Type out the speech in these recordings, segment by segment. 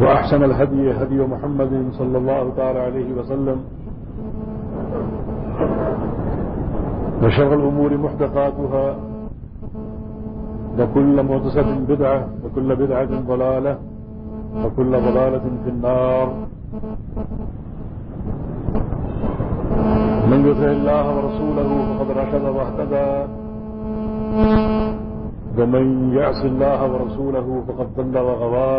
وأحسن الهدي هدي محمد صلى الله تعالى عليه وسلم. وشر الأمور محدثاتها وكل مهدسة بدعة وكل بدعة ضلالة وكل ضلالة في النار. من يطع الله ورسوله فقد رشد واهتدى. ومن يعص الله ورسوله فقد ضل وغوى.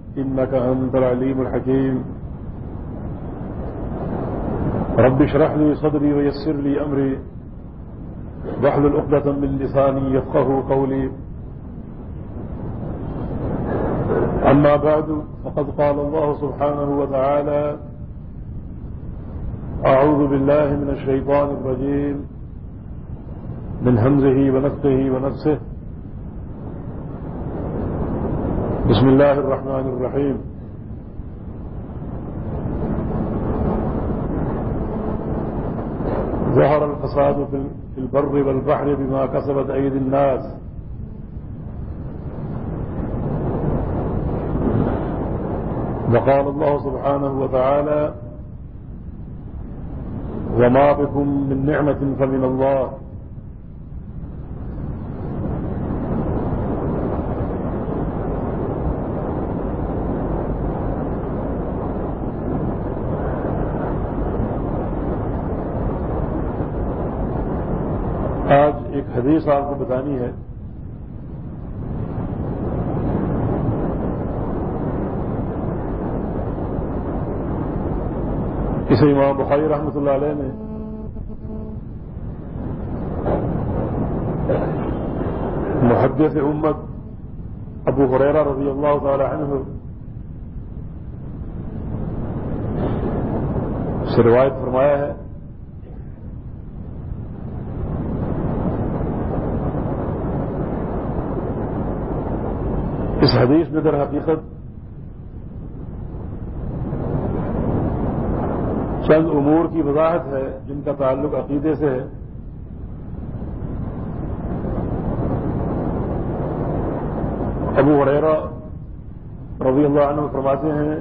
إنك أنت العليم الحكيم. رب اشرح لي صدري ويسر لي أمري. واحلل عقدة من لساني يفقه قولي. أما بعد فقد قال الله سبحانه وتعالى أعوذ بالله من الشيطان الرجيم. من همزه ونفقه ونفسه. بسم الله الرحمن الرحيم. ظهر الفساد في البر والبحر بما كسبت أيدي الناس. وقال الله سبحانه وتعالى وما بكم من نعمة فمن الله. حدیث آپ کو بتانی ہے۔ اسے امام بخاری رحمۃ اللہ علیہ نے محدث امت ابو حریرا رضی اللہ تعالی عنہ سے روایت فرمایا ہے۔ اس حدیث میں در حقیقت چند امور کی وضاحت ہے، جن کا تعلق عقیدے سے ہے، ابو وریرا رضی اللہ عنہ فرماتے ہیں،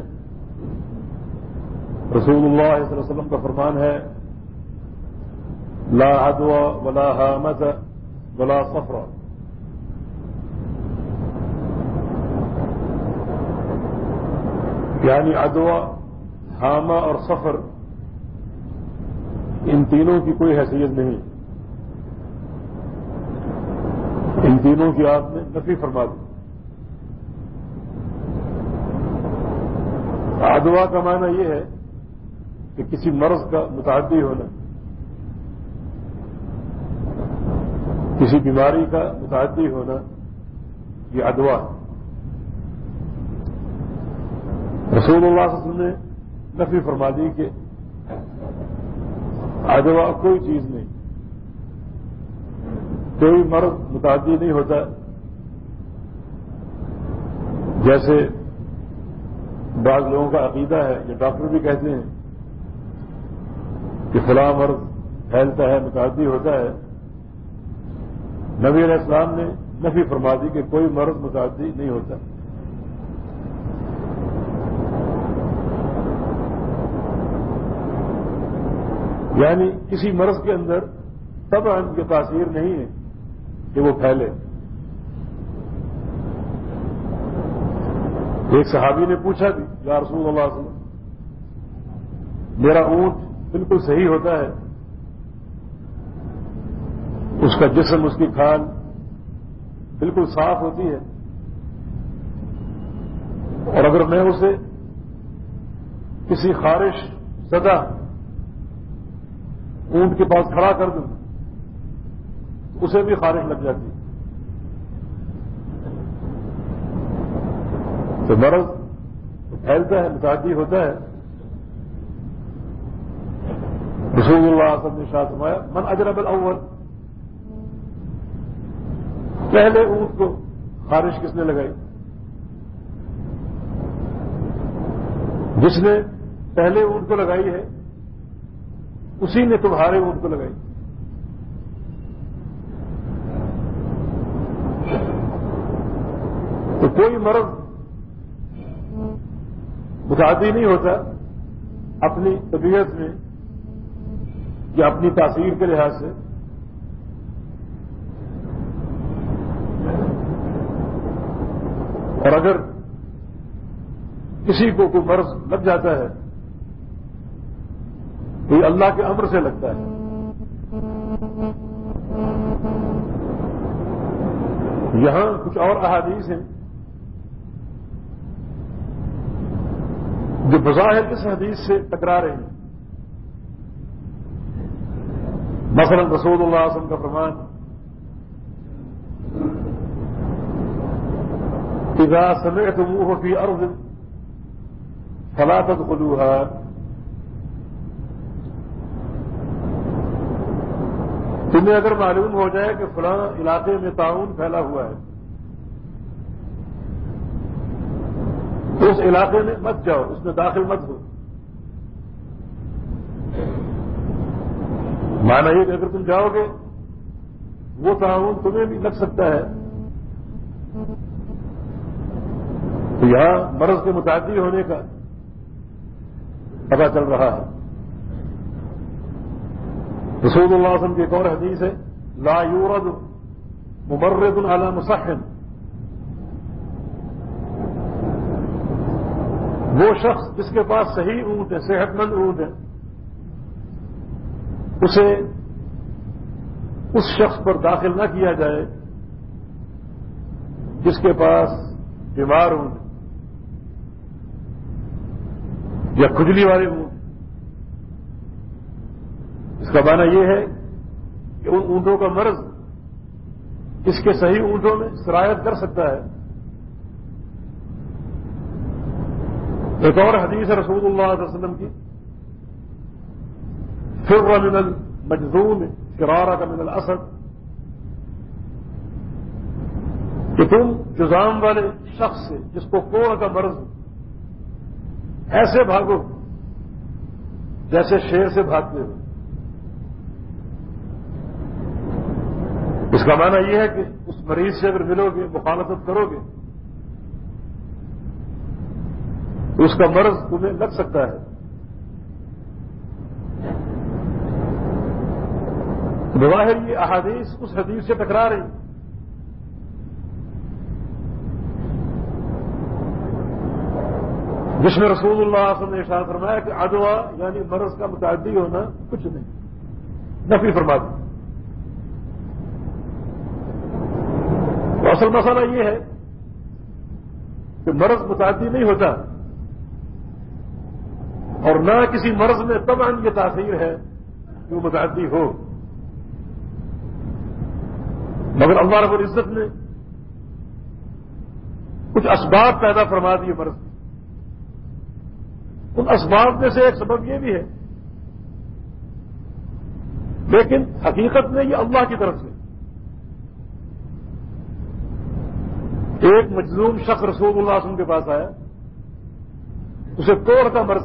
رسول اللہ صلی اللہ علیہ وسلم کا فرمان ہے، لا عدوى ولا حامت ولا صفرہ یعنی ادوا حامہ اور سفر ان تینوں کی کوئی حیثیت نہیں۔ ان تینوں کی آپ نے نفی فرما دی۔ ادوا کا معنی یہ ہے کہ کسی مرض کا متعدی ہونا، کسی بیماری کا متعدی ہونا، یہ ادوا ہے۔ رسول اللہ صلی اللہ علیہ وسلم نے نفی فرما دی کہ ادوا کوئی چیز نہیں، کوئی مرض متعدی نہیں ہوتا۔ جیسے بعض لوگوں کا عقیدہ ہے یا ڈاکٹر بھی کہتے ہیں کہ فلاں مرض پھیلتا ہے، متعدی ہوتا ہے۔ نبی علیہ السلام نے نفی فرما دی کہ کوئی مرض متعدی نہیں ہوتا۔ یعنی کسی مرض کے اندر تب ان کی تاثیر نہیں ہے کہ وہ پھیلے۔ ایک صحابی نے پوچھا بھی، یا رسول اللہ علیہ وسلم، میرا اونٹ بالکل صحیح ہوتا ہے؟ اس کا جسم، اس کی کھال بالکل صاف ہوتی ہے؟ اور اگر میں اسے کسی خارش زدہ اونٹ کے پاس کھڑا کر دوں اسے بھی خارش لگ جاتی۔ تو مرض پھیلتا ہے، متعدی ہوتا ہے۔ رسول اللہ صلی نے شاہ سمایا من اجرب الاول پہلے اونٹ کو خارش کس نے لگائی؟ جس نے پہلے اونٹ کو لگائی ہے اسی نے تمہارے اونٹ کو لگائی۔ تو کوئی مرض متعدی نہیں ہوتا اپنی طبیعت میں یا اپنی تاثیر کے لحاظ سے۔ اور اگر کسی کو کوئی مرض لگ جاتا ہے تو یہ اللہ کے أمر سے لگتا ہے۔ یہاں کچھ اور احادیث ہیں۔ جو بظاہر اس حدیث سے ٹکرا رہے ہیں۔ مثلا رسول اللہ اعظم کا فرمان۔ اذا سمعتموه في أرض فلا تدخلوها تمہیں اگر معلوم ہو جائے کہ فلاں علاقے میں تعاون پھیلا ہوا ہے تو اس علاقے میں مت جاؤ، اس میں داخل مت ہو۔ مانا یہ کہ اگر تم جاؤ گے، وہ تعاون تمہیں بھی لگ سکتا ہے۔ تو یہاں مرض کے متعدی ہونے کا پتا چل رہا ہے۔ رسول اللہ وسلم کی ایک اور حدیث ہے، لا یورد مبرد على مسحن وہ شخص جس کے پاس صحیح اونٹ ہے، صحت مند اونٹ ہے، اسے اس شخص پر داخل نہ کیا جائے جس کے پاس بیمار ہوں یا کھجلی والے ہوں اس کا معنی یہ ہے کہ ان اونٹوں کا مرض اس کے صحیح اونٹوں میں سرایت کر سکتا ہے؟ ایک اور حدیث رسول اللہ علیہ وسلم کی، فر من المجذوم فرارا کا من الاسد، کہ تم جزام والے شخص سے، جس کو کوڑ کا مرض ایسے بھاگو جیسے شیر سے بھاگتے ہو۔ اس کا معنی یہ ہے کہ اس مریض سے اگر ملو گے، مخالفت کرو گے تو اس کا مرض تمہیں لگ سکتا ہے۔ بظاہر یہ احادیث اس حدیث سے ٹکرا رہی جس میں رسول اللہ وسلم نے اشار فرمایا کہ ادوا یعنی مرض کا متعدی ہونا کچھ نہیں۔ نفی فرما دی تو اصل مسئلہ یہ ہے کہ مرض متعدی نہیں ہوتا اور نہ کسی مرض میں تب یہ تاثیر ہے کہ وہ متعدی ہو۔ مگر اللہ رب العزت نے کچھ اسباب پیدا فرما دیے مرض ان اسباب میں سے ایک سبب یہ بھی ہے۔ لیکن حقیقت میں یہ اللہ کی طرف سے ایک مجلوم شخص رسول اللہ وسلم کے پاس آیا، اسے توڑ کا مرض۔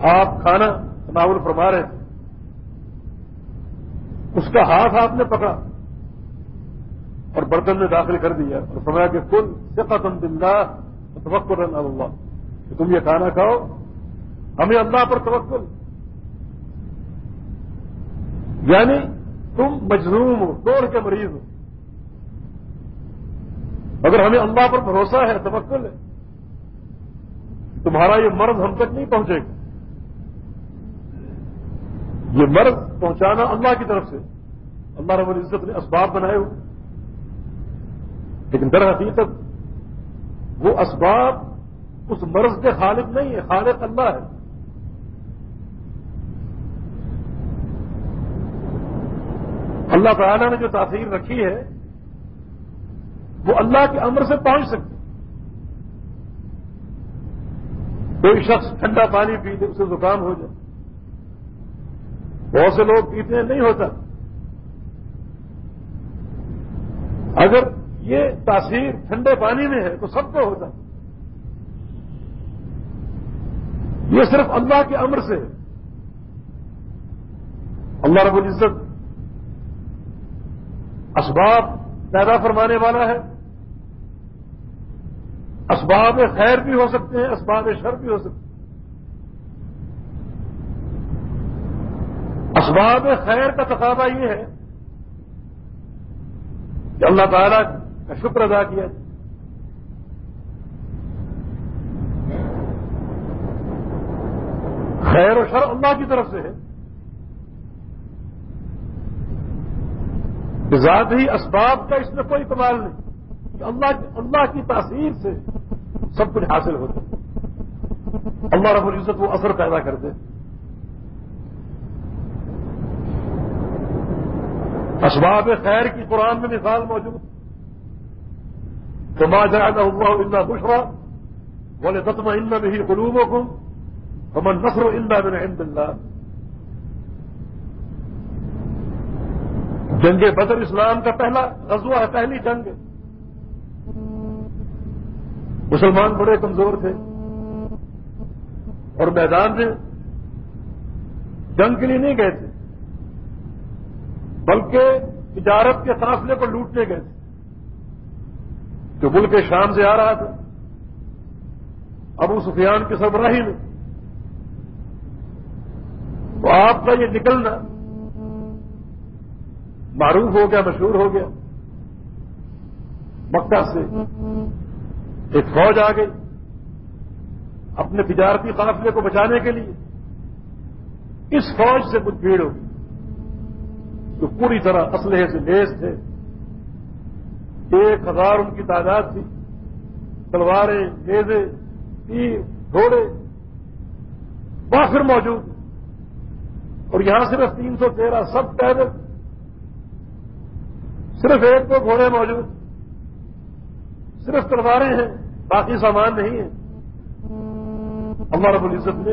آپ کھانا تناول فرما رہے تھے۔ اس کا ہاتھ آپ نے پکڑا اور برتن میں داخل کر دیا اور فرمایا کہ کل سے ختم توقع اللہ، کہ تم یہ کھانا کھاؤ، ہمیں اللہ پر توقل یعنی تم مجروم ہو توڑ کے مریض ہو۔ اگر ہمیں اللہ پر بھروسہ ہے، توکل ہے۔ تمہارا یہ مرض ہم تک نہیں پہنچے گا۔ یہ مرض پہنچانا اللہ کی طرف سے۔ اللہ رب العزت نے اسباب بنائے ہوئے۔ لیکن در حقیقت وہ اسباب اس مرض کے خالق نہیں ہے خالق اللہ ہے۔ اللہ تعالیٰ نے جو تاثیر رکھی ہے وہ اللہ کے امر سے پہنچ سکتی کوئی شخص ٹھنڈا پانی پی دے اسے زکام ہو جائے۔ بہت سے لوگ پیتے ہیں، نہیں ہوتا۔ اگر یہ تاثیر ٹھنڈے پانی میں ہے تو سب کو ہوتا۔ یہ صرف اللہ کے امر سے اللہ رب العزت اسباب پیدا فرمانے والا ہے۔ اسباب خیر بھی ہو سکتے ہیں، اسباب شر بھی ہو سکتے ہیں۔ اسباب خیر کا تقاضا یہ ہے کہ اللہ تعالیٰ کا شکر ادا کیا خیر و شر اللہ کی طرف سے ہے۔ ذات ہی اسباب کا اس میں کوئی کمال نہیں۔ کہ اللہ اللہ کی تاثیر سے سب کچھ حاصل ہوتا اللہ رب العزت وہ اثر پیدا کرتے اسباب خیر کی قرآن میں مثال موجود تو جائے نہ ہوا اللہ بشرا بولے تتم ان میں ہی قلوبوں کو امن نسر اللہ میں عند اللہ جنگ بدر اسلام کا پہلا غزوہ ہے، پہلی جنگ مسلمان بڑے کمزور تھے اور میدان میں جنگ کے لیے نہیں گئے تھے، بلکہ تجارت کے قافلے پر لوٹنے گئے تھے۔ جو ملک شام سے آ رہا تھا، ابو سفیان کے سربراہی میں۔ تو آپ کا یہ نکلنا معروف ہو گیا، مشہور ہو گیا۔ مکہ سے ایک فوج آ گئی اپنے تجارتی قافلے کو بچانے کے لیے۔ اس فوج سے کچھ بھیڑ ہوگی جو پوری طرح اسلحے سے لیس تھے۔ ایک ہزار ان کی تعداد تھی۔ تلواریں نیزے تیر، گھوڑے۔ وافر موجود۔ اور یہاں صرف تین سو تیرہ سب پیدل۔ صرف ایک دو گھوڑے موجود۔ صرف تلواریں ہیں، باقی سامان نہیں ہے۔ اللہ رب العزت نے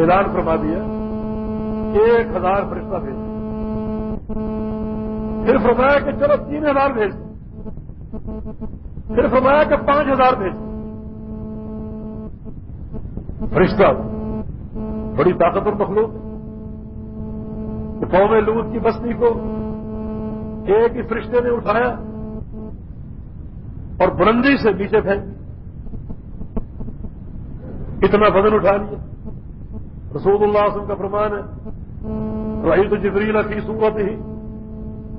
اعلان فرما دیا، ایک ہزار فرشتہ بھیج پھر فرمایا کہ چلو تین ہزار بھیج۔ پھر فرمایا کہ پانچ ہزار بھیج۔ فرشتہ، بڑی طاقتور مخلوق قوم لوت کی بستی کو ایک ہی فرشتے نے اٹھایا۔ اور بلندی سے نیچے پھینک اتنا بدن اٹھا لیا۔ رسول اللہ وسلم کا فرمان ہے رہی تو جبریل کی صورت ہی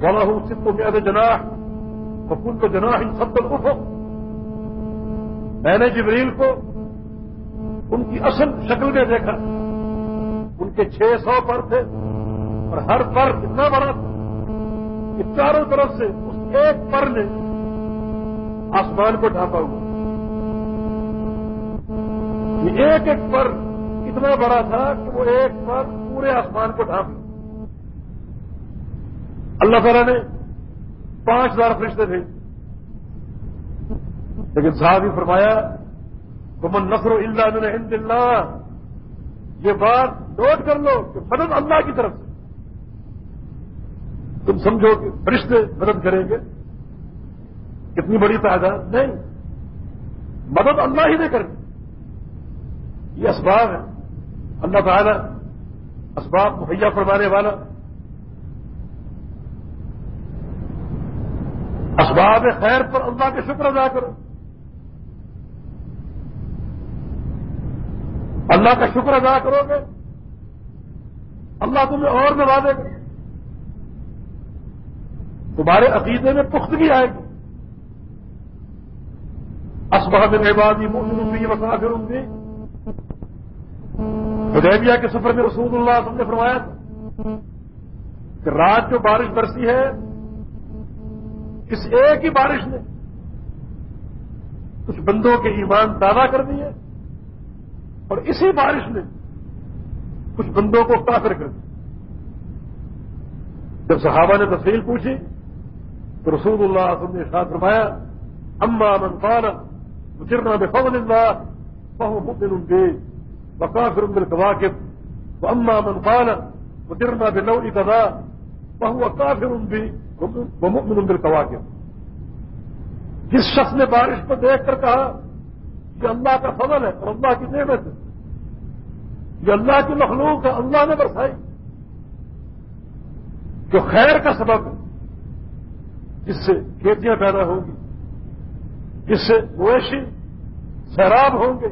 بڑا ہوں صرف کو کیا جناح بکن کو جناح سب تک اٹھو میں نے جبریل کو ان کی اصل شکل میں دیکھا۔ ان کے چھ سو پر تھے اور ہر پر اتنا بڑا تھا کہ چاروں طرف سے اس ایک پر نے آسمان کو ڈھانپا ہوا یہ ایک ایک پر اتنا بڑا تھا کہ وہ ایک پر پورے آسمان کو ڈھانپ۔ اللہ تعالیٰ نے پانچ ہزار فرشتے تھے لیکن صاحب ہی فرمایا من نصر اللہ ہند اللہ یہ بات نوٹ کر لو کہ مدد اللہ کی طرف سے۔ تم سمجھو کہ فرشتے مدد کریں گے۔ کتنی بڑی تعداد؟ نہیں. مدد اللہ ہی نے کرنی. یہ اسباب ہے اللہ تعالی اسباب مہیا فرمانے والا اسباب خیر پر اللہ کے شکر ادا کرو. اللہ کا شکر ادا کرو گے اللہ تمہیں اور نوازے گا. تمہارے عقیدے میں پختگی آئے گی. اسبہ میں عبادی مومن بھی وقافر ہوں گی حدیبیہ کے سفر میں رسول اللہ وسلم نے فرمایا تھا کہ رات جو بارش برسی ہے، اس ایک ہی بارش نے کچھ بندوں کے ایمان تازہ کر دیے اور اسی بارش نے کچھ بندوں کو کافر کر دیا جب صحابہ نے تفصیل پوچھی تو رسول اللہ وسلم نے ساتھ فرمایا، اما من قال مجرنا بفضل الله، فهو مؤمن به وكافر بالكواكب. واما من قال مجرنا بنوع كذا، فهو كافر به ومؤمن بالكواكب. جس شخص نے بارش کو دیکھ کر کہا، یہ اللہ کا فضل ہے اور اللہ کی نعمت ہے. یہ اللہ کی مخلوق ہے، اللہ نے برسائی. جو خیر کا سبب ہے، جس سے کھیتیاں پیدا ہوں گی جس سے مویشی سیراب ہوں گے،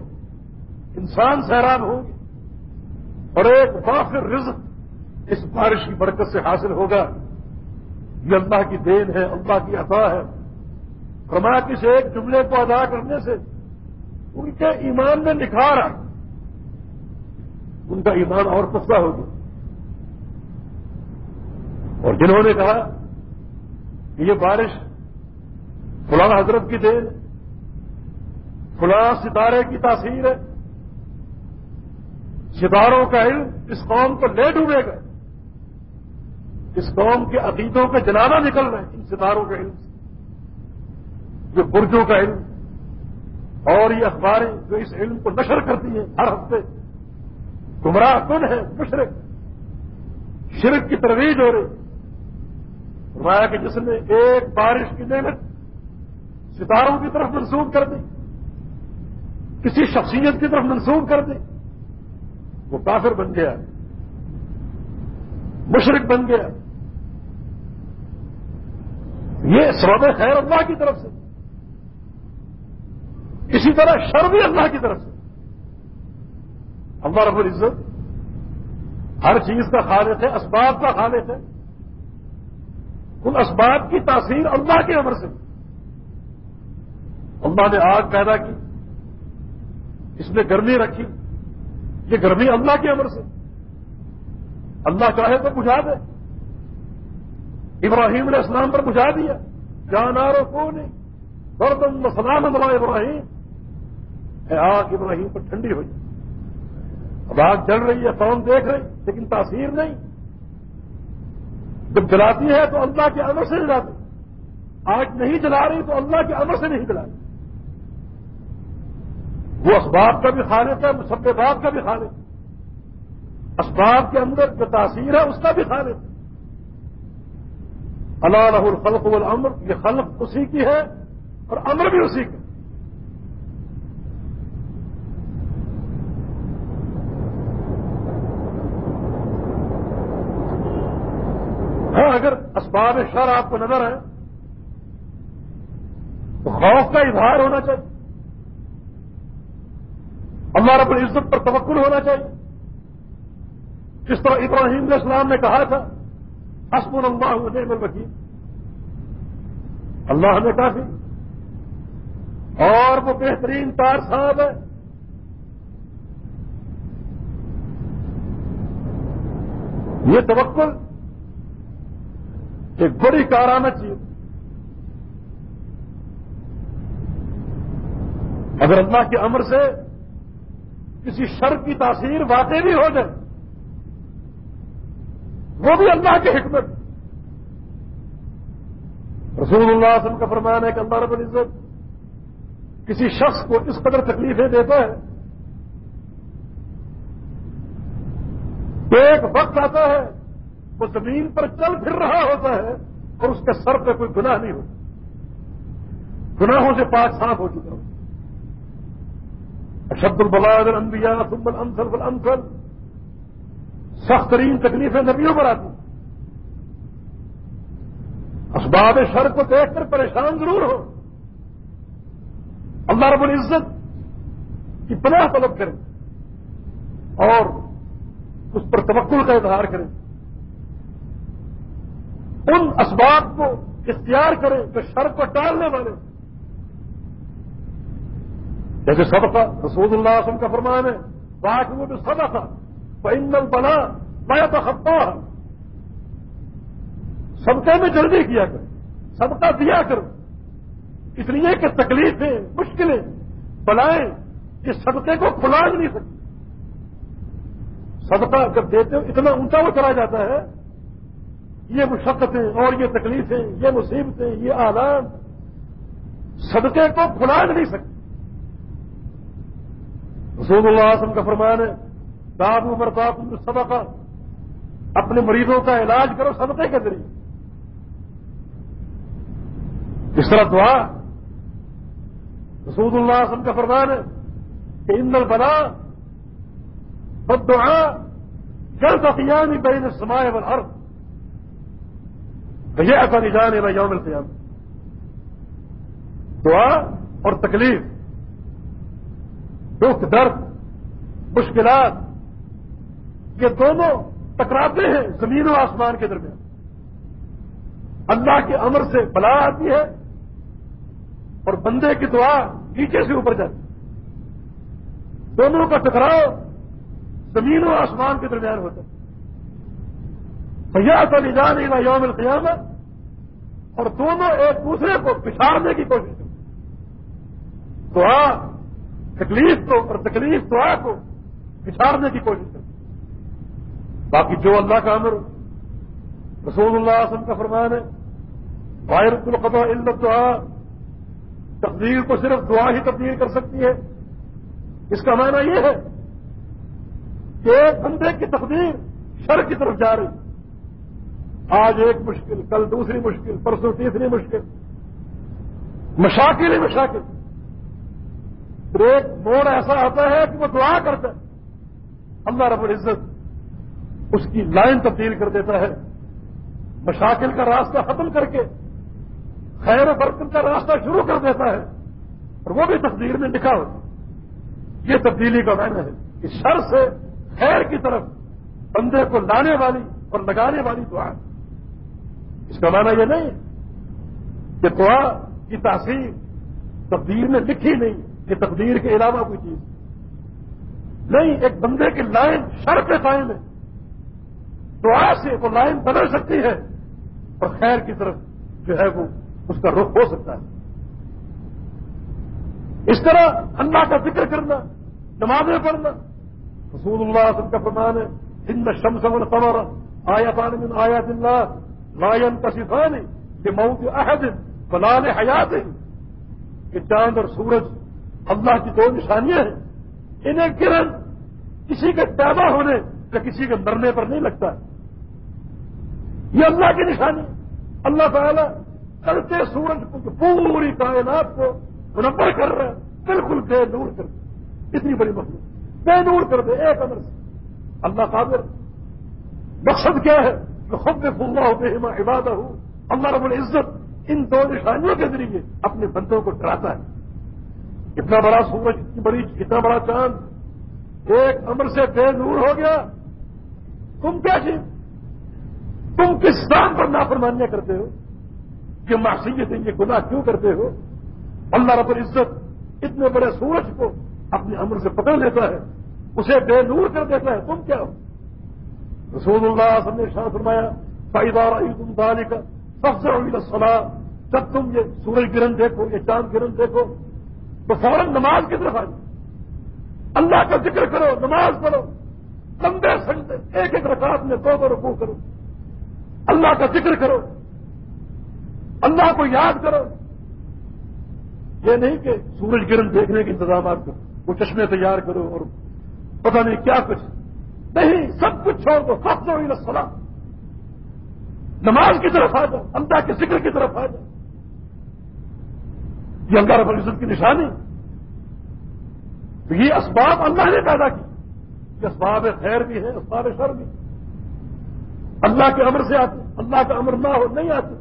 انسان سیراب ہوں گے، اور ایک باخر رزق اس بارش کی برکت سے حاصل ہوگا۔ یہ اللہ کی دین ہے، اللہ کی عطا ہے۔ فرمایا کس ایک جملے کو ادا کرنے سے ان کے ایمان میں نکھار آ ان کا ایمان اور پختہ ہوگا اور جنہوں نے کہا کہ یہ بارش فلاں حضرت کی دین فلاں ستارے کی تاثیر ہے۔ ستاروں کا علم اس قوم کو لے ڈوبے گا۔ اس قوم کے عقیدوں کے جنازہ نکل رہے ہیں ان ستاروں کے علم سے۔ جو برجوں کا علم اور یہ اخباریں جو اس علم کو نشر کرتی ہیں ہر ہفتے۔ گمراہ کن ہے مشرق۔ شرک کی ترویج ہو رہی۔ فرمایا کہ جس نے ایک بارش کی نعمت ستاروں کی طرف منسوخ کر دی۔ کسی شخصیت کی طرف منسوخ کر دی وہ کافر بن گیا۔ مشرق بن گیا۔ یہ سبب خیر اللہ کی طرف سے۔ اسی طرح شر بھی اللہ کی طرف سے۔ اللہ رب العزت ہر چیز کا خالق ہے، اسباب کا خالق ہے۔ ان اسباب کی تاثیر اللہ کے عمر سے۔ اللہ نے آگ پیدا کی۔ اس میں گرمی رکھی یہ گرمی اللہ کے امر سے اللہ چاہے تو بجھا دے ابراہیم علیہ السلام پر بجھا دیا جانارو کو نہیں برتن مسلام اللہ ابراہیم۔ اے آگ ابراہیم پر ٹھنڈی ہوئی۔ اب آگ جل رہی ہے فون دیکھ رہی، لیکن تاثیر نہیں۔ جب جلاتی ہے تو اللہ کے امر سے جلاتی۔ آج نہیں جلا رہی تو اللہ کے امر سے نہیں جلاتی۔ وہ اسباب کا بھی خالق ہے مسبات کا بھی خالق اسباب کے اندر جو تاثیر ہے، اس کا بھی خالق ہے۔ اللہ رح الخلق والامر، یہ خلق اسی کی ہے اور امر بھی اسی کا ہاں اگر اسباب شر آپ کو نظر ہے تو خوف کا اظہار ہونا چاہیے۔ اللہ رب العزت پر توکل ہونا چاہیے۔ جس طرح ابراہیم علیہ السلام نے کہا تھا حسب اللہ نعم الوکیل۔ اللہ نے کافی۔ اور وہ بہترین تار صاحب ہے۔ یہ توکل ایک بڑی کارآمد چیز۔ اگر اللہ کے امر سے کسی شر کی تاثیر واقع بھی ہو جائے، وہ بھی اللہ کی حکمت۔ رسول اللہ علیہ وسلم کا فرمان ہے کہ اللہ رب العزت کسی شخص کو اس قدر تکلیفیں دیتا ہے۔ ایک وقت آتا ہے، وہ زمین پر چل پھر رہا ہوتا ہے اور اس کے سر پہ کوئی گناہ نہیں ہوتا۔ گناہوں سے پاک صاف ہو چکا ہوتا اشد البلاد الانبیاء ثم الامثل فالامثل سخت ترین تکلیفیں نبیوں پر آتی. اسباب شر کو دیکھ کر پریشان ضرور ہو. اللہ رب العزت کی پناہ طلب کریں اور اس پر توقل کا اظہار کریں ان اسباب کو اختیار کریں جو شر کو ٹالنے والے جیسے سب رسول اللہ وسلم کا فرمان ہے باقی وہ بھی سب تھا بنا میں تو خطا سبقے میں جلدی کیا کر سبقہ دیا کر اس لیے کہ تکلیفیں، مشکلیں، بلائیں، اس صدقے کو کھلا نہیں سکتی صدقہ جب دیتے ہو، اتنا اونچا وہ چلا جاتا ہے، یہ مشقتیں اور یہ تکلیفیں، یہ مصیبتیں، یہ آلات، صدقے کو کھلا نہیں سکتے۔ رسول اللہ وسلم کا فرمان ہے داد عمر باپ صدقہ اپنے مریضوں کا علاج کرو صدقے کے ذریعے۔ اس طرح دعا۔ رسول اللہ وسلم کا فرمان ہے کہ ان البلا بد دعا جلد افیانی بین سمائے بل ہر بھیا ایسا نجان ہے یوم القیام دعا اور تکلیف۔ دکھ، درد، مشکلات، یہ دونوں ٹکراتے ہیں زمین و آسمان کے درمیان۔ اللہ کے امر سے بلا آتی ہے اور بندے کی دعا نیچے سے اوپر جاتی ہے۔ دونوں کا ٹکراؤ زمین و آسمان کے درمیان ہوتا ہے۔ بھیا تو نجان یوم القیامت اور دونوں ایک دوسرے کو پچھاڑنے کی کوشش کرتے دعا تکلیف کو اور تکلیف دعا کو پچھاڑنے کی کوشش کرتے باقی جو اللہ کا امر رسول اللہ وسلم کا فرمان ہے وائرت القبہ علت دعا تقدیر کو صرف دعا ہی تبدیل کر سکتی ہے۔ اس کا معنی یہ ہے کہ ایک بندے کی تقدیر شر کی طرف جا رہی آج ایک مشکل، کل دوسری مشکل، پرسوں تیسری مشکل۔ مشاکل ہی مشاکل۔ ایک موڑ ایسا آتا ہے کہ وہ دعا کرتا ہے۔ اللہ رب العزت اس کی لائن تبدیل کر دیتا ہے۔ مشاکل کا راستہ ختم کر کے، خیر و برکت کا راستہ شروع کر دیتا ہے۔ اور وہ بھی تقدیر میں لکھا ہوتا یہ تبدیلی کا معنی ہے کہ شر سے خیر کی طرف بندے کو لانے والی اور لگانے والی دعا اس کا معنی یہ نہیں کہ دعا کی تاثیر تقدیر میں لکھی نہیں۔ کہ تقدیر کے علاوہ کوئی چیز نہیں، ایک بندے کی لائن شر پہ قائم ہے۔ دعا سے وہ لائن بدل سکتی ہے اور خیر کی طرف جو ہے وہ اس کا رخ ہو سکتا ہے۔ اس طرح اللہ کا ذکر کرنا، نمازیں پڑھنا، رسول اللہ سب کا فرمان ہے ہند شمس القمر آیا پانی آیا دلہ لائن کا سفانی کہ مئو کے عہد بلال حیات کہ چاند اور سورج اللہ کی دو نشانیاں ہیں۔ انہیں کرن کسی کے پیدا ہونے یا کسی کے مرنے پر نہیں لگتا۔ یہ اللہ کی نشانی۔ اللہ تعالیٰ کرتے سورج پوری کائنات کو منور کر رہے ہیں بالکل بے نور کر دے۔ اتنی بڑی مخلوق۔ بے نور کر دے، ایک امر سے۔ اللہ قادر، مقصد کیا ہے؟ کہ خود اللہ ہوتے ہیں میں عبادہ۔ ہوں اللہ رب العزت ان دو نشانیوں کے ذریعے اپنے بندوں کو ڈراتا ہے۔ اتنا بڑا سورج اتنی بڑی اتنا بڑا چاند؟ ایک امر سے بے نور ہو گیا۔ تم کیا تم کس دام پر نافرمانیاں کرتے ہو؟ یہ معصیت ہے یہ گناہ کیوں کرتے ہو؟ اللہ رب العزت اتنے بڑے سورج کو اپنے عمر سے پکڑ لیتا ہے، اسے بے نور کر دیتا ہے۔ تم کیا ہو؟ رسول اللہ نے شاہ فرمایا فائدار تم دالی کا سب سے سلا جب تم یہ سورج گرہن دیکھو، یہ چاند گرہن دیکھو تو فوراً نماز کی طرف آ جاؤ۔ اللہ کا ذکر کرو، نماز پڑھو۔ لمبے سنڈے ایک ایک رکعت میں دو دو رکوع کرو۔ اللہ کا ذکر کرو۔ اللہ کو یاد کرو۔ یہ نہیں کہ سورج گرہن دیکھنے کے انتظامات کرو، وہ چشمے تیار کرو اور پتہ نہیں کیا کچھ۔ نہیں، سب کچھ چھوڑ دو سب سے سلام نماز کی طرف آ جاؤ، اللہ کے ذکر کی طرف آ جاؤ۔ یہ اللہ رب العزت کی نشانی تو یہ اسباب اللہ نے پیدا کی یہ اسباب خیر بھی ہے اسباب شر بھی اللہ کے امر سے آتے اللہ کا امر نہ ہو، نہیں آتے۔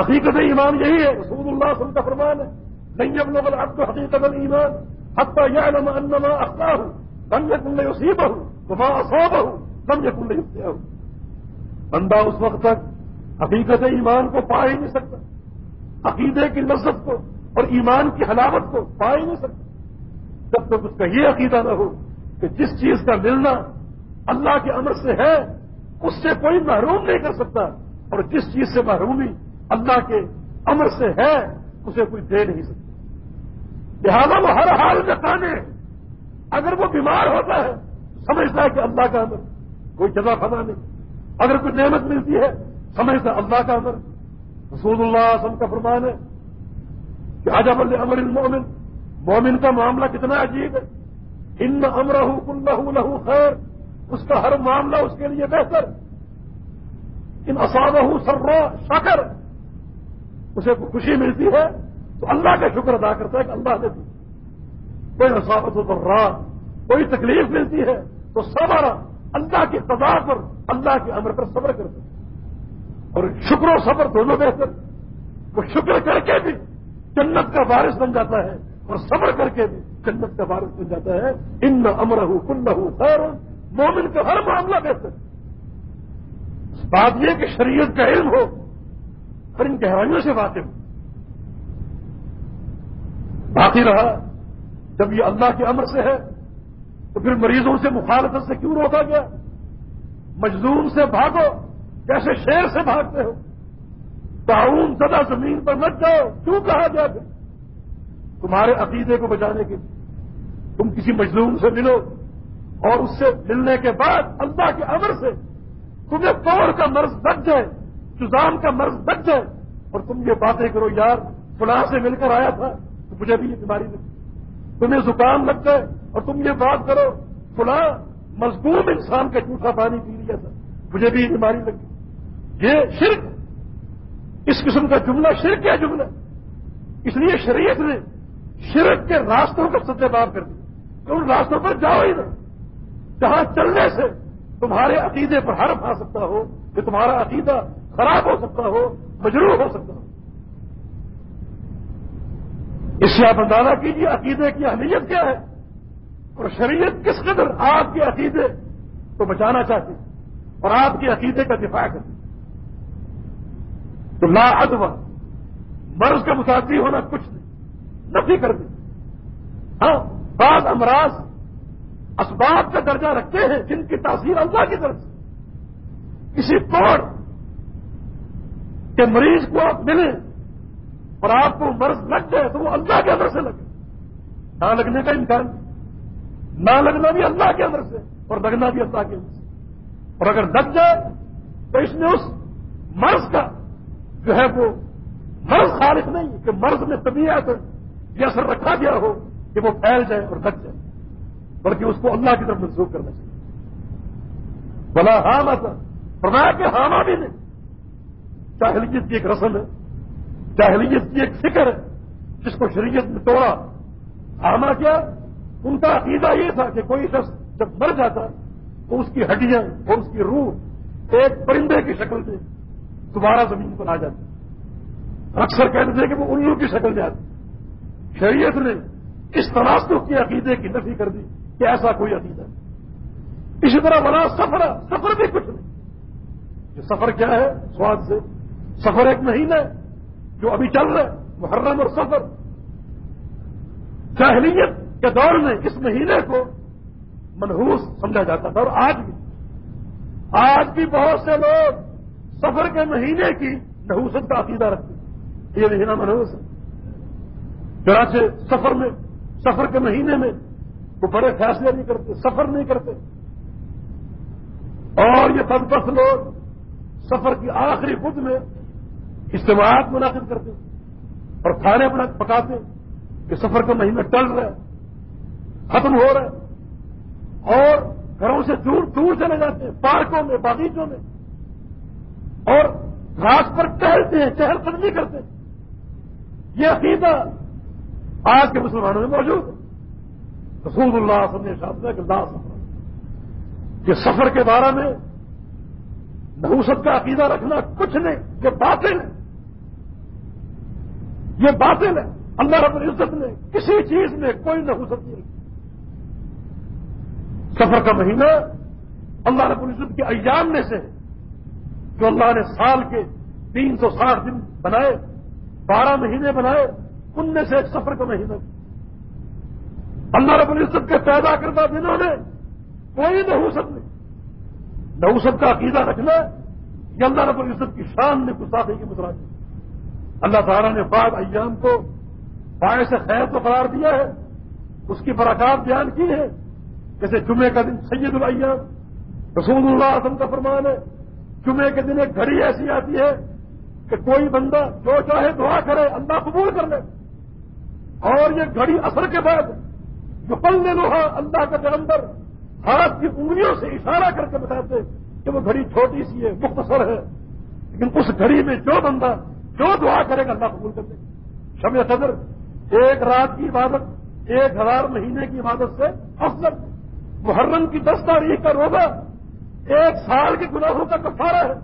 حقیقت ایمان یہی ہے، رسول اللہ صلی اللہ کا فرمان ہے۔ نہیں اب لوگ اب تو حقیقت ایمان حتہ یا نما انما اخلا ہوں کم یا کن یوسیب ہوں تو اصوب ہوں کم یا کن ہوں بندہ اس وقت تک حقیقت ایمان کو پا ہی نہیں سکتا۔ عقیدے کی لذت کو اور ایمان کی حلاوت کو پا ہی نہیں سکتا۔ جب تک اس کا یہ عقیدہ نہ ہو کہ جس چیز کا ملنا اللہ کے امر سے ہے، اس سے کوئی محروم نہیں کر سکتا۔ اور جس چیز سے محرومی اللہ کے امر سے ہے، اسے کوئی دے نہیں سکتا۔ لہٰذا وہ ہر حال میں کانے اگر وہ بیمار ہوتا ہے، سمجھتا ہے کہ اللہ کا امر، کوئی جزا فضا نہیں۔ اگر کوئی نعمت ملتی ہے، سمجھتا اللہ کا امر رسول اللہ وسلم کا فرمان ہے کہ آجا بل امر المومن مومن کا معاملہ کتنا عجیب ہے۔ ان امر کلو لہو لہو خیر، اس کا ہر معاملہ اس کے لیے بہتر۔ ان اصابہ سرو شکر، اسے خوشی ملتی ہے تو اللہ کا شکر ادا کرتا ہے کہ اللہ نے دی۔ کوئی اصابت ہو کوئی تکلیف ملتی ہے تو صبر، اللہ کی قضا پر، اللہ کے امر پر صبر کرتے اور شکر و صبر دونوں بہتر وہ شکر کر کے بھی جنت کا بارش بن جاتا ہے اور صبر کر کے بھی جنت کا بارش بن جاتا ہے۔ ان امر ہو کن ہو خیر مومن کا ہر معاملہ بہتر۔ بات یہ کہ شریعت کا علم ہو اور ان گہرائیوں سے واقف باقی رہا، جب یہ اللہ کے امر سے ہے، تو پھر مریضوں سے مخالفت سے کیوں روکا گیا؟ مجلوم سے بھاگو۔ جیسے شیر سے بھاگتے ہو۔ تعاون زدہ زمین پر مت جاؤ۔ کیوں کہا گیا پھر تمہارے عقیدے کو بچانے کے تم کسی مجلوم سے ملو اور اس سے ملنے کے بعد اللہ کے امر سے تمہیں پور کا مرض بچ جائے چزام کا مرض بچ جائے۔ اور تم یہ باتیں کرو، یار، فلاں سے مل کر آیا تھا، تو مجھے بھی یہ بیماری لگی تمہیں زکام لگ گئے اور تم یہ بات کرو، فلاں مضبوط انسان کا جھوٹا پانی پی لیا تھا، مجھے بھی یہ بیماری لگی۔ یہ شرک اس قسم کا جملہ شرک کیا جملہ اس لیے شریعت نے شرک کے راستوں کا سطح باب کر دیا۔ تو ان راستوں پر جاؤ ہی نہ۔ جہاں چلنے سے تمہارے عقیدے پر حرف آ سکتا ہو، کہ تمہارا عقیدہ خراب ہو سکتا ہو، مجروح ہو سکتا ہو۔ اس سے آپ اندازہ کیجیے عقیدے کی اہمیت کیا ہے؟ اور شریعت کس قدر آپ کے عقیدے کو بچانا چاہتی اور آپ کے عقیدے کا دفاع کرتی تو لا ادب مرض کا متاثر ہونا کچھ نہیں، نفی کر دی ہاں بعض امراض اسباب کا درجہ رکھتے ہیں جن کی تاثیر اللہ کی طرف سے۔ کسی توڑ کے مریض کو آپ ملیں اور آپ کو مرض لگ جائے تو وہ اللہ کے اندر سے لگے۔ نہ لگنے کا امکان، نہ لگنا بھی اللہ کے اندر سے اور لگنا بھی اللہ کے اندر سے۔ اور اگر لگ جائے تو اس میں اس مرض کا جو ہے وہ مرض خالص نہیں کہ مرض میں طبیعت یہ اثر رکھا گیا ہو کہ وہ پھیل جائے اور لگ جائے، بلکہ اس کو اللہ کی طرف منسوخ کرنا چاہیے۔ بلا ہاں فرمایا کہ ہاما بھی نہیں۔ چاہلیت کی ایک رسم ہے، جاہلیت کی ایک فکر ہے، جس کو شریعت میں توڑا۔ آنا کیا؟ ان کا عقیدہ یہ تھا کہ کوئی شخص جب مر جاتا تو اس کی ہڈیاں اور اس کی روح ایک پرندے کی شکل میں دوبارہ زمین پر آ جاتی اکثر کہتے تھے کہ وہ الو کی شکل میں آتی شریعت نے اس تناسب کی عقیدے کی نفی کر دی کہ ایسا کوئی عقیدہ نہیں۔ اسی طرح بنا سفر سفر بھی کچھ نہیں۔ یہ سفر کیا ہے؟ سواد سے۔ سفر ایک مہینہ ہے جو ابھی چل رہے محرم اور سفر۔ جاہلیت کے دور میں اس مہینے کو منحوس سمجھا جاتا تھا اور آج بھی۔ آج بھی بہت سے لوگ سفر کے مہینے کی نحوست کا عقیدہ رکھتے یہ مہینہ منحوس۔ ہے چنانچہ سفر میں، سفر کے مہینے میں وہ بڑے فیصلے نہیں کرتے، سفر نہیں کرتے۔ اور یہ بدبخت لوگ سفر کی آخری خود میں اجتماعات منعقد کرتے اور کھانے پکاتے کہ سفر کا مہینہ ٹل رہا ہے، ختم ہو رہا ہے۔ اور گھروں سے دور دور چلے جاتے ہیں، پارکوں میں، باغیچوں میں۔ اور گھاس پر ٹہلتے ہیں چہل قدمی کرتے۔ ہیں یہ عقیدہ آج کے مسلمانوں میں موجود ہے۔ رسول اللہ صلی اللہ علیہ سفر کہ سفر کے بارے میں نحوست کا عقیدہ رکھنا کچھ نہیں، یہ باتیں نہیں یہ باطل ہے۔ اللہ رب العزت نے کسی چیز میں کوئی نحوست نہیں سفر کا مہینہ اللہ رب العزت کے ایام میں سے جو اللہ نے سال کے تین سو ساٹھ دن بنائے، بارہ مہینے بنائے، ان میں سے ایک سفر کا مہینہ۔ اللہ رب العزت کے پیدا کردہ دنوں میں کوئی نحوست نہیں۔ نحوست کا عقیدہ رکھنا یہ اللہ رب العزت کی شان میں گساخی کی متراج اللہ تعالیٰ نے بعد ایام کو باعث خیر کو قرار دیا ہے، اس کی برکات بیان کی ہے۔ جیسے جمعے کا دن سید الایام رسول اللہ وسلم کا فرمان ہے جمعے کے دن ایک گھڑی ایسی آتی ہے کہ کوئی بندہ جو چاہے دعا کرے، اللہ قبول کر لے۔ اور یہ گھڑی اثر کے بعد جو پل لے لوہا اللہ کا جلندر ہاتھ کی انگلیوں سے اشارہ کر کے بتاتے کہ وہ گھڑی چھوٹی سی ہے، مختصر ہے۔ لیکن اس گھڑی میں جو بندہ جو دعا کرے گا، اللہ قبول کر لے۔ شب صدر ایک رات کی عبادت، ایک ہزار مہینے کی عبادت سے افضل۔ محرم کی دس تاریخ کا روزہ ایک سال کے گناہوں کا کفارہ ہے۔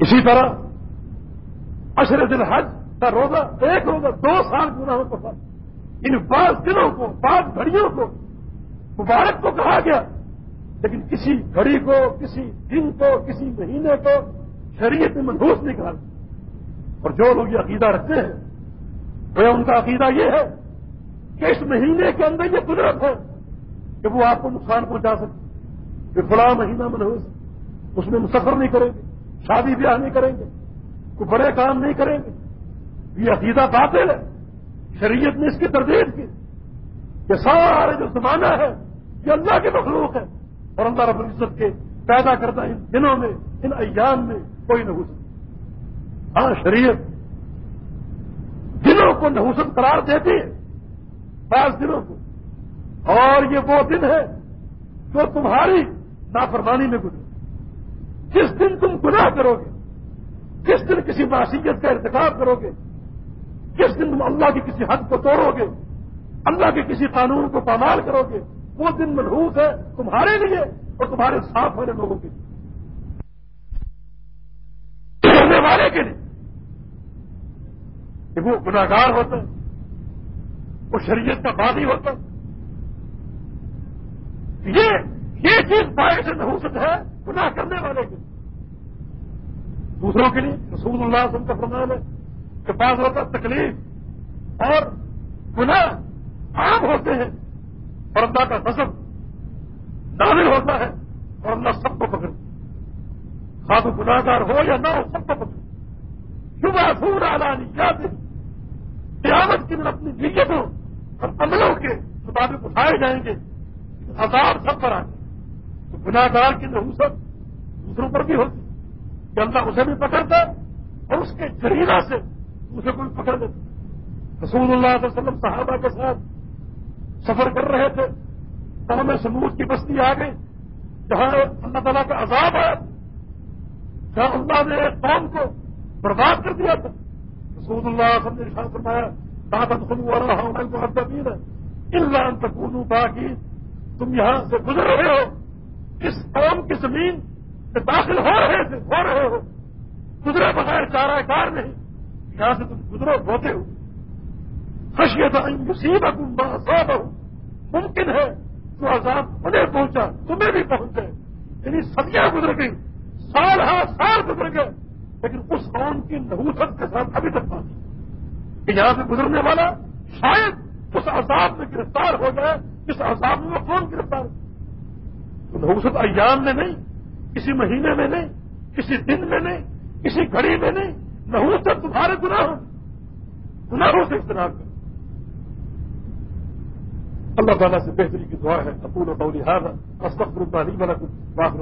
اسی طرح اشر دل حج کا روزہ، ایک روزہ دو سال گناہوں کا فرق ان یعنی بعض دنوں کو، بعض گھڑیوں کو مبارک کو کہا گیا، لیکن کسی گھڑی کو، کسی دن کو، کسی مہینے کو شریعت میں منحوس نہیں کہا اور جو لوگ یہ عقیدہ رکھتے ہیں، وہ ان کا عقیدہ یہ ہے کہ اس مہینے کے اندر یہ قدرت ہے۔ کہ وہ آپ کو نقصان پہنچا سکے، کہ فلاں مہینہ منحوس اس میں مسفر نہیں کریں گے، شادی بیاہ نہیں کریں گے، کوئی بڑے کام نہیں کریں گے۔ یہ عقیدہ باطل ہے۔ شریعت نے اس کی تردید کی کہ سارے جو زمانہ ہے، یہ اللہ کے مخلوق ہے۔ اور اللہ رب العزت کے پیدا کرتا ان دنوں میں، ان ایام میں کوئی نحوست ہاں شریعت دنوں کو نحوست قرار دیتی ہے۔ بعض دنوں کو۔ اور یہ وہ دن ہے جو تمہاری نافرمانی میں گزرے۔ جس دن تم گناہ کرو گے، جس دن کسی معصیت کا ارتکاب کرو گے، جس دن تم اللہ کی کسی حد کو توڑو گے، اللہ کے کسی قانون کو پامال کرو گے، وہ دن منحوس ہے تمہارے لیے اور تمہارے ساتھ والے لوگوں کے لیے۔ کرنے والے کے لیے۔ کہ وہ گناگار ہوتا ہے، وہ شریعت کا بادی ہوتا ہے یہ یہ چیز پائے سے نحوست ہے گناہ کرنے والے کے دوسروں کے لیے رسول اللہ وسلم کا فرمان ہے کہ بعض ہوتا تکلیف اور گناہ عام ہوتے ہیں اور اللہ کا نصب نازل ہوتا ہے اور اللہ سب کو پکڑ خاص گناگار ہو یا نہ ہو، سب کو پکڑ صبح پھول آلانی یاد قیامت کی دن اپنی نیتوں اور عملوں کے مطابق اٹھائے جائیں گے۔ ہزار سب پر آئیں تو گناگار کی نحوست دوسروں پر بھی ہوتی کہ اللہ اسے بھی پکڑتا اور اس کے جرینا سے اسے کوئی پکڑ دیتا رسول اللہ علیہ وسلم صحابہ کے ساتھ سفر کر رہے تھے۔ قوم سمود کی بستی آ گئی۔ جہاں اللہ تعالیٰ کا عذاب ہے جہاں اللہ نے قوم کو برباد کر دیا تھا۔ رسول اللہ علیہ وسلم نے شاہ فرمایا طاقت خلو اور رہا ہوں کو حدین ہے ان تک باقی تم یہاں سے گزر رہے ہو۔ اس قوم کی زمین داخل ہو رہے تھے ہو رہے ہو۔ گزرے بغیر چارہ کار نہیں۔ یہاں سے تم گزرو ہوتے ہو۔ خشیت مصیبت سو ممکن ہے تو عذاب انہیں پہنچا، تمہیں بھی پہنچے۔ یعنی سدیاں گزر گئی سال ہاں سال گزر گئے، لیکن اس قوم کی نحوست کے ساتھ ابھی تک پہنچی۔ کہ یہاں سے گزرنے والا شاید اس عذاب میں گرفتار ہو جائے اس عذاب میں وہ کون گرفتار تو ایام میں نہیں، کسی مہینے میں نہیں، کسی دن میں نہیں، کسی گھڑی میں نہیں۔ نہ تمہارے گناہ، گناہوں سے استعمال کر۔ اللہ تعالیٰ سے بہتری کی دعا ہے۔ اپور اور بولی ہار استخر البانی والا کچھ باخر